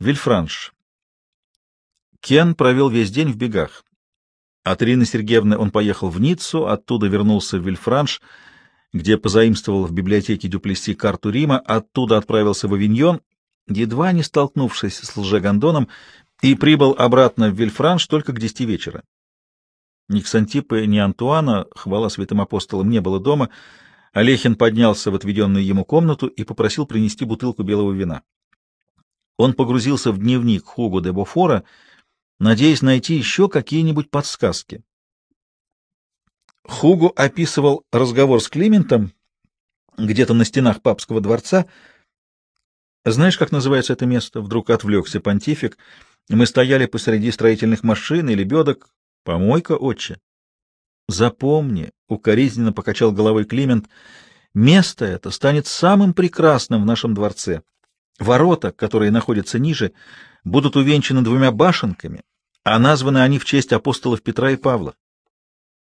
Вильфранш. Кен провел весь день в бегах. От Ирины Сергеевны он поехал в Ниццу, оттуда вернулся в Вильфранш, где позаимствовал в библиотеке Дюплесси карту Рима, оттуда отправился в Авиньон, едва не столкнувшись с лжегондоном, и прибыл обратно в Вильфранш только к десяти вечера. Ни Ксантипа, ни Антуана, хвала святым апостолам, не было дома. Олехин поднялся в отведенную ему комнату и попросил принести бутылку белого вина. Он погрузился в дневник Хуго де Бофора, надеясь найти еще какие-нибудь подсказки. Хуго описывал разговор с Климентом где-то на стенах папского дворца. Знаешь, как называется это место? Вдруг отвлекся понтифик. Мы стояли посреди строительных машин и лебедок. Помойка, отче. Запомни, — укоризненно покачал головой Климент, — место это станет самым прекрасным в нашем дворце. Ворота, которые находятся ниже, будут увенчаны двумя башенками, а названы они в честь апостолов Петра и Павла.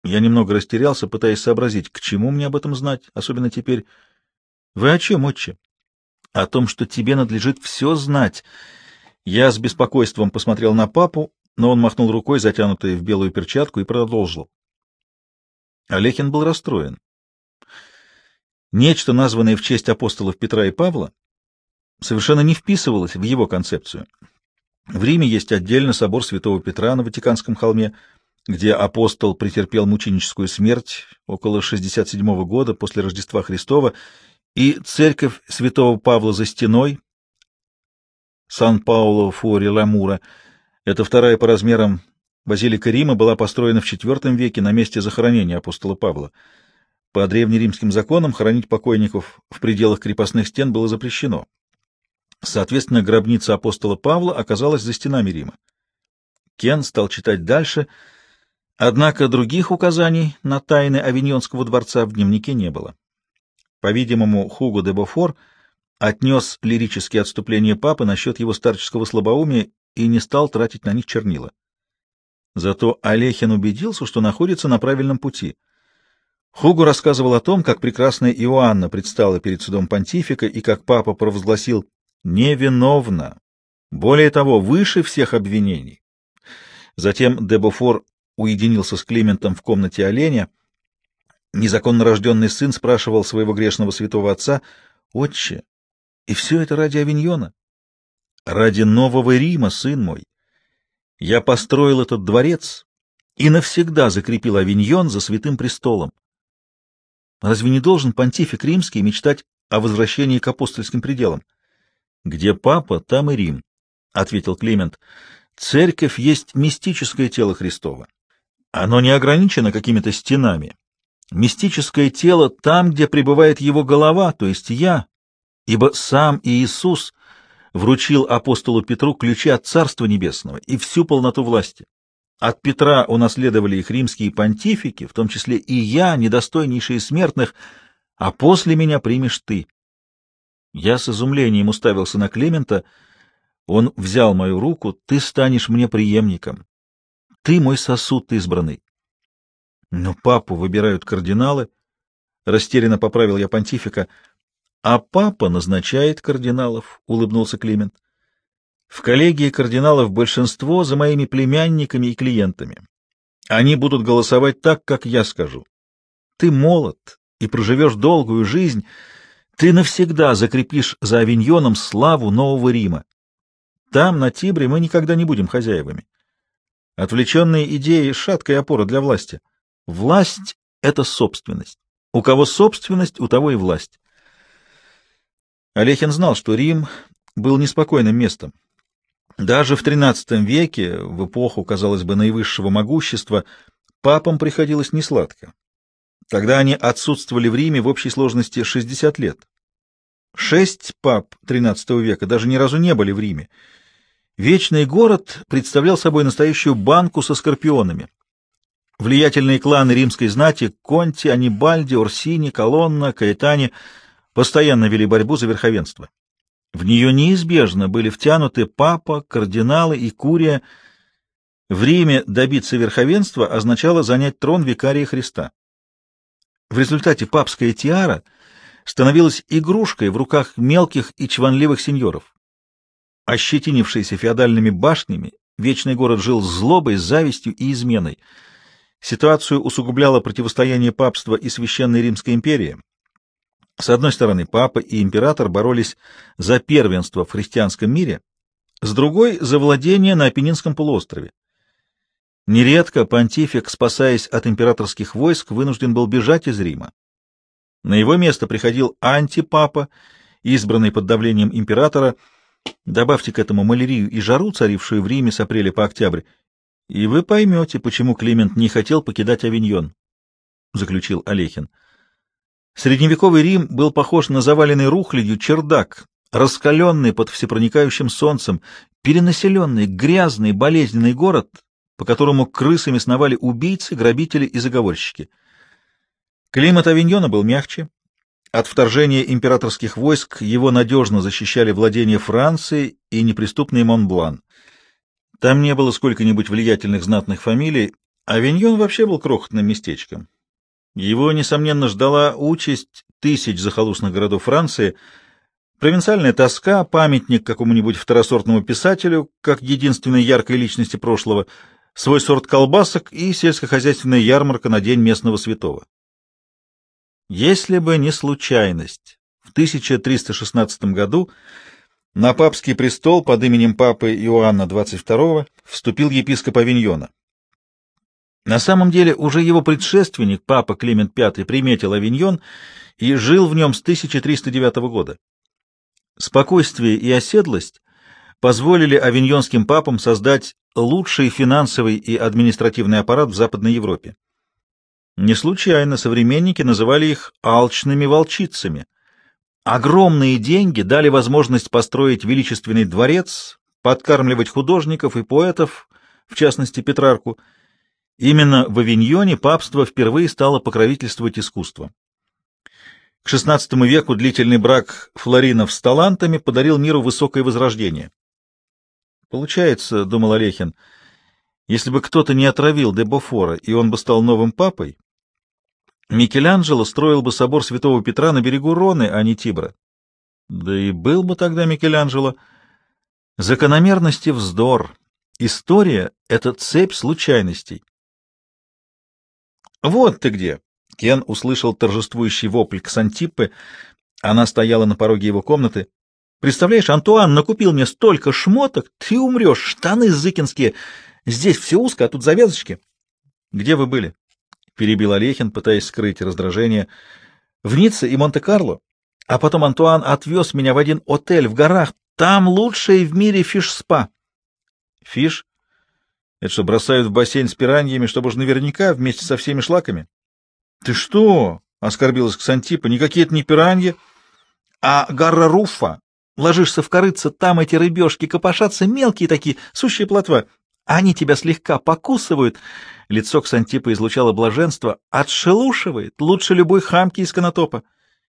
Я немного растерялся, пытаясь сообразить, к чему мне об этом знать, особенно теперь. Вы о чем, отче? О том, что тебе надлежит все знать. Я с беспокойством посмотрел на папу, но он махнул рукой, затянутой в белую перчатку, и продолжил. Олехин был расстроен. Нечто, названное в честь апостолов Петра и Павла, совершенно не вписывалось в его концепцию. В Риме есть отдельно собор святого Петра на Ватиканском холме, где апостол претерпел мученическую смерть около 67 года после Рождества Христова, и церковь святого Павла за стеной, Сан-Пауло Фуори Ламура, это вторая по размерам базилика Рима, была построена в IV веке на месте захоронения апостола Павла. По древнеримским законам хоронить покойников в пределах крепостных стен было запрещено. Соответственно, гробница апостола Павла оказалась за стенами Рима. Кен стал читать дальше, однако других указаний на тайны Авиньонского дворца в дневнике не было. По-видимому, Хуго де Бофор отнес лирические отступления папы насчет его старческого слабоумия и не стал тратить на них чернила. Зато Олехин убедился, что находится на правильном пути. Хуго рассказывал о том, как прекрасная Иоанна предстала перед судом понтифика и как папа провозгласил невиновна, более того, выше всех обвинений. Затем Дебофор уединился с Климентом в комнате оленя. Незаконно рожденный сын спрашивал своего грешного святого отца, «Отче, и все это ради Авиньона?» «Ради нового Рима, сын мой. Я построил этот дворец и навсегда закрепил Авиньон за святым престолом. Разве не должен понтифик римский мечтать о возвращении к апостольским пределам?» Где папа, там и Рим, — ответил Климент. Церковь есть мистическое тело Христова. Оно не ограничено какими-то стенами. Мистическое тело там, где пребывает его голова, то есть я, ибо сам Иисус вручил апостолу Петру ключи от Царства Небесного и всю полноту власти. От Петра унаследовали их римские понтифики, в том числе и я, недостойнейшие смертных, а после меня примешь ты. Я с изумлением уставился на Клемента. Он взял мою руку. «Ты станешь мне преемником. Ты мой сосуд избранный». «Но папу выбирают кардиналы», — растерянно поправил я понтифика. «А папа назначает кардиналов», — улыбнулся Климент. «В коллегии кардиналов большинство за моими племянниками и клиентами. Они будут голосовать так, как я скажу. Ты молод и проживешь долгую жизнь». Ты навсегда закрепишь за Авиньоном славу Нового Рима. Там, на Тибре, мы никогда не будем хозяевами. Отвлеченные идеи — шаткая опора для власти. Власть — это собственность. У кого собственность, у того и власть. Олехин знал, что Рим был неспокойным местом. Даже в XIII веке, в эпоху, казалось бы, наивысшего могущества, папам приходилось несладко. Тогда они отсутствовали в Риме в общей сложности 60 лет. Шесть пап XIII века даже ни разу не были в Риме. Вечный город представлял собой настоящую банку со скорпионами. Влиятельные кланы римской знати — Конти, Анибальди, Орсини, Колонна, Каэтани — постоянно вели борьбу за верховенство. В нее неизбежно были втянуты папа, кардиналы и курия. В Риме добиться верховенства означало занять трон викария Христа. В результате папская тиара становилась игрушкой в руках мелких и чванливых сеньоров. ощетинившийся феодальными башнями, вечный город жил злобой, завистью и изменой. Ситуацию усугубляло противостояние папства и Священной Римской империи. С одной стороны, папа и император боролись за первенство в христианском мире, с другой — за владение на Апеннинском полуострове. Нередко понтифик, спасаясь от императорских войск, вынужден был бежать из Рима. На его место приходил антипапа, избранный под давлением императора. Добавьте к этому малярию и жару, царившую в Риме с апреля по октябрь, и вы поймете, почему Климент не хотел покидать Авиньон, — заключил Олехин. Средневековый Рим был похож на заваленный рухлядью чердак, раскаленный под всепроникающим солнцем, перенаселенный, грязный, болезненный город, по которому крысами сновали убийцы, грабители и заговорщики. Климат Авиньона был мягче. От вторжения императорских войск его надежно защищали владения Франции и неприступный Монблан. Там не было сколько-нибудь влиятельных знатных фамилий, Авиньон вообще был крохотным местечком. Его, несомненно, ждала участь тысяч захолустных городов Франции, провинциальная тоска, памятник какому-нибудь второсортному писателю, как единственной яркой личности прошлого, свой сорт колбасок и сельскохозяйственная ярмарка на День местного святого. Если бы не случайность, в 1316 году на папский престол под именем папы Иоанна XXII вступил епископ Авиньона. На самом деле уже его предшественник, папа Климент V, приметил Авиньон и жил в нем с 1309 года. Спокойствие и оседлость позволили авиньонским папам создать лучший финансовый и административный аппарат в Западной Европе. Не случайно современники называли их «алчными волчицами». Огромные деньги дали возможность построить величественный дворец, подкармливать художников и поэтов, в частности Петрарку. Именно в Авиньоне папство впервые стало покровительствовать искусству. К XVI веку длительный брак флоринов с талантами подарил миру высокое возрождение. Получается, — думал Олехин, — если бы кто-то не отравил де Бофора, и он бы стал новым папой, Микеланджело строил бы собор святого Петра на берегу Роны, а не Тибра. Да и был бы тогда Микеланджело. Закономерности вздор. История — это цепь случайностей. «Вот ты где!» — Кен услышал торжествующий вопль Ксантиппы. Она стояла на пороге его комнаты. «Представляешь, Антуан накупил мне столько шмоток, ты умрешь, штаны зыкинские. Здесь все узко, а тут завязочки». «Где вы были?» перебил Олехин, пытаясь скрыть раздражение. В Ницце и Монте-Карло. А потом Антуан отвез меня в один отель в горах. Там лучший в мире фиш-спа. Фиш? Это что, бросают в бассейн с пираньями, чтобы уж наверняка вместе со всеми шлаками? Ты что? — оскорбилась Ксантипа. — Никакие это не пираньи, а гарра-руфа. Ложишься в корыце, там эти рыбешки копошатся, мелкие такие, сущие плотва. Они тебя слегка покусывают. Лицо Ксантипа излучало блаженство. Отшелушивает. Лучше любой хамки из конотопа.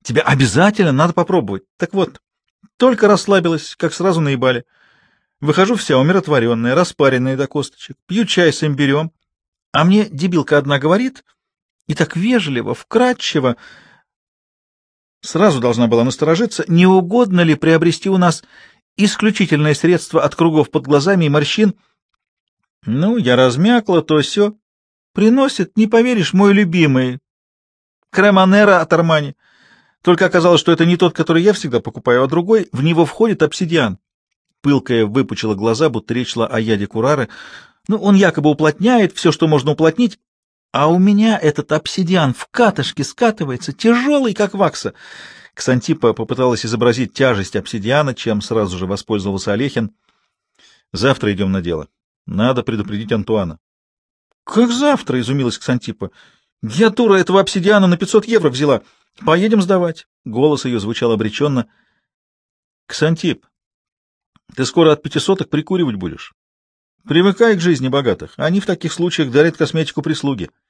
Тебя обязательно надо попробовать. Так вот, только расслабилась, как сразу наебали. Выхожу вся умиротворенная, распаренная до косточек. Пью чай с имбирем. А мне дебилка одна говорит, и так вежливо, вкратчиво, сразу должна была насторожиться, не угодно ли приобрести у нас исключительное средство от кругов под глазами и морщин — ну, я размякла, то все. Приносит, не поверишь, мой любимый. Кремонера от Армани. Только оказалось, что это не тот, который я всегда покупаю, а другой. В него входит обсидиан. Пылкая выпучила глаза, будто речь шла о яде курары. Ну, он якобы уплотняет все, что можно уплотнить, а у меня этот обсидиан в катышке скатывается, тяжелый, как вакса. Ксантипа попыталась изобразить тяжесть обсидиана, чем сразу же воспользовался Олехин. Завтра идем на дело. Надо предупредить Антуана. — Как завтра? — изумилась Ксантипа. — Я, дура, этого обсидиана на 500 евро взяла. Поедем сдавать. Голос ее звучал обреченно. — Ксантип, ты скоро от пятисоток прикуривать будешь. Привыкай к жизни богатых. Они в таких случаях дарят косметику прислуги. —